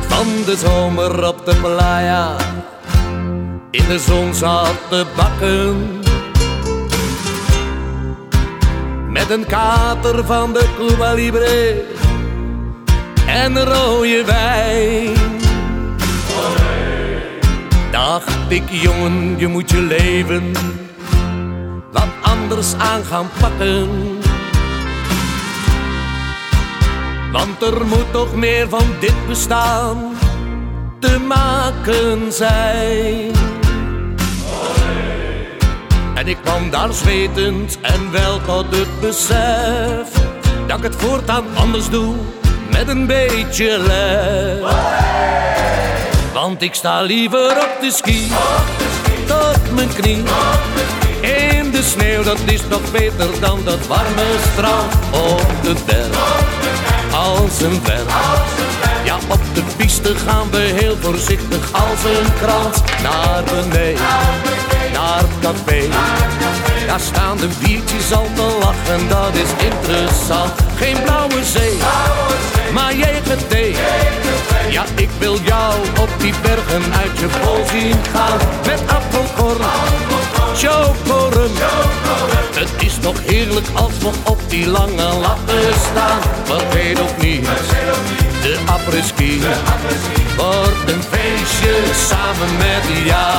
van de zomer op de playa. In de zon zat te bakken. Met een kater van de Cuba Libre en rode wijn. Dacht ik, jongen, je moet je leven wat anders aan gaan pakken. Want er moet toch meer van dit bestaan te maken zijn. En ik kwam daar zwetend en wel tot het besef dat ik het voortaan anders doe met een beetje lef. Want ik sta liever op de ski, tot mijn knie. In de sneeuw, dat is toch beter dan dat warme strand op de berg. Als een berg. Ja, op de piste gaan we heel voorzichtig als een krans naar beneden, naar het café. Daar staan de biertjes al te lachen, dat is interessant. Geen blauwe zee, maar JGT. Ja, ik wil jou op die bergen uit je bol zien gaan. Met appelkorn, als we op die lange latten staan. Vergeet ook niet, de apres-ski. Wordt een feestje samen met jou.